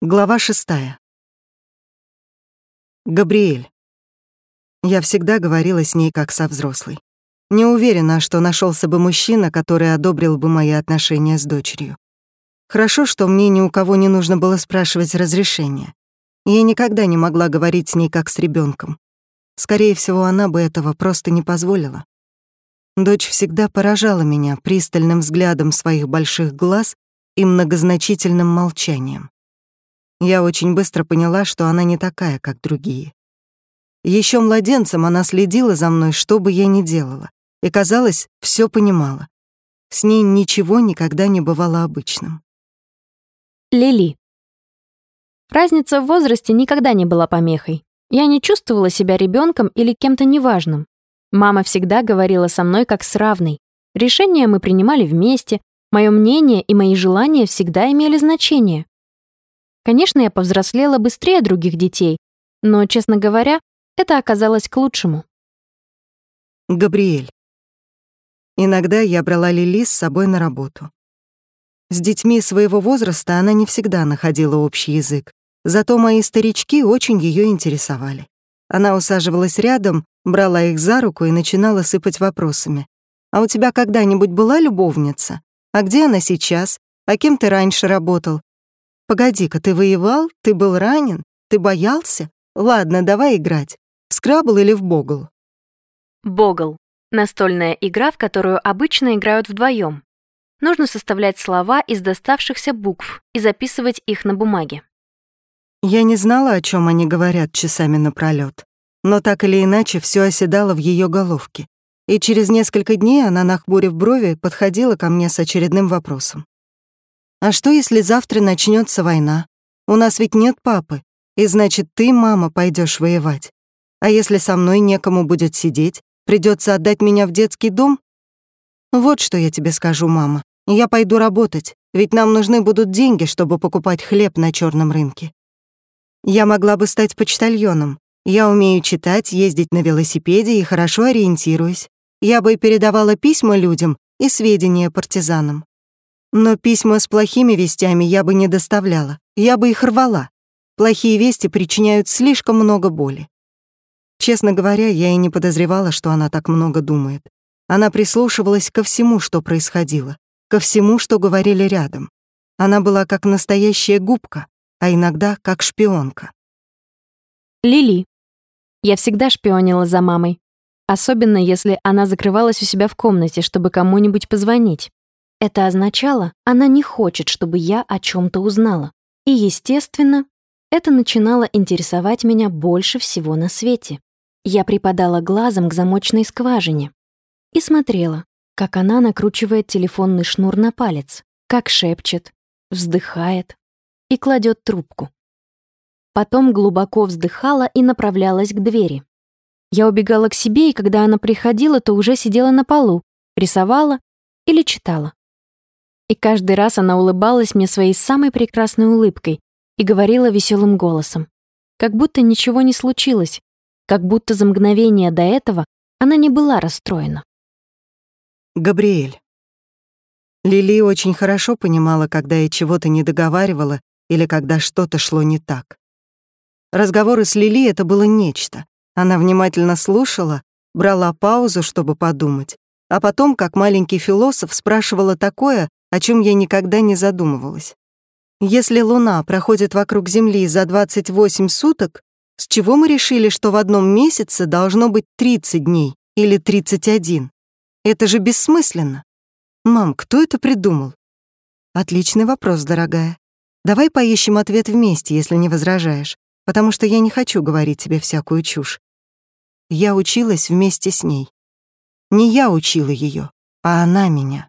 Глава шестая. Габриэль. Я всегда говорила с ней как со взрослой. Не уверена, что нашелся бы мужчина, который одобрил бы мои отношения с дочерью. Хорошо, что мне ни у кого не нужно было спрашивать разрешения. Я никогда не могла говорить с ней как с ребенком. Скорее всего, она бы этого просто не позволила. Дочь всегда поражала меня пристальным взглядом своих больших глаз и многозначительным молчанием. Я очень быстро поняла, что она не такая, как другие. Еще младенцем она следила за мной, что бы я ни делала, и, казалось, все понимала. С ней ничего никогда не бывало обычным. Лили. Разница в возрасте никогда не была помехой. Я не чувствовала себя ребенком или кем-то неважным. Мама всегда говорила со мной как с равной. Решения мы принимали вместе, мое мнение и мои желания всегда имели значение. Конечно, я повзрослела быстрее других детей, но, честно говоря, это оказалось к лучшему. Габриэль. Иногда я брала Лили с собой на работу. С детьми своего возраста она не всегда находила общий язык, зато мои старички очень ее интересовали. Она усаживалась рядом, брала их за руку и начинала сыпать вопросами. «А у тебя когда-нибудь была любовница? А где она сейчас? А кем ты раньше работал? «Погоди-ка, ты воевал? Ты был ранен? Ты боялся? Ладно, давай играть. В скрабл или в богл?» Богл — настольная игра, в которую обычно играют вдвоем. Нужно составлять слова из доставшихся букв и записывать их на бумаге. Я не знала, о чем они говорят часами напролёт, но так или иначе все оседало в ее головке. И через несколько дней она, нахмурив брови, подходила ко мне с очередным вопросом. А что, если завтра начнется война? У нас ведь нет папы, и значит, ты, мама, пойдешь воевать. А если со мной некому будет сидеть, придется отдать меня в детский дом? Вот что я тебе скажу, мама. Я пойду работать, ведь нам нужны будут деньги, чтобы покупать хлеб на черном рынке. Я могла бы стать почтальоном. Я умею читать, ездить на велосипеде и хорошо ориентируюсь. Я бы передавала письма людям и сведения партизанам. Но письма с плохими вестями я бы не доставляла, я бы их рвала. Плохие вести причиняют слишком много боли. Честно говоря, я и не подозревала, что она так много думает. Она прислушивалась ко всему, что происходило, ко всему, что говорили рядом. Она была как настоящая губка, а иногда как шпионка. Лили. Я всегда шпионила за мамой. Особенно, если она закрывалась у себя в комнате, чтобы кому-нибудь позвонить. Это означало, она не хочет, чтобы я о чем-то узнала. И, естественно, это начинало интересовать меня больше всего на свете. Я припадала глазом к замочной скважине и смотрела, как она накручивает телефонный шнур на палец, как шепчет, вздыхает и кладет трубку. Потом глубоко вздыхала и направлялась к двери. Я убегала к себе, и когда она приходила, то уже сидела на полу, рисовала или читала. И каждый раз она улыбалась мне своей самой прекрасной улыбкой и говорила веселым голосом. Как будто ничего не случилось, как будто за мгновение до этого она не была расстроена. Габриэль. Лили очень хорошо понимала, когда я чего-то не договаривала или когда что-то шло не так. Разговоры с Лили — это было нечто. Она внимательно слушала, брала паузу, чтобы подумать, а потом, как маленький философ, спрашивала такое, о чем я никогда не задумывалась. Если Луна проходит вокруг Земли за 28 суток, с чего мы решили, что в одном месяце должно быть 30 дней или 31? Это же бессмысленно. Мам, кто это придумал? Отличный вопрос, дорогая. Давай поищем ответ вместе, если не возражаешь, потому что я не хочу говорить тебе всякую чушь. Я училась вместе с ней. Не я учила ее, а она меня.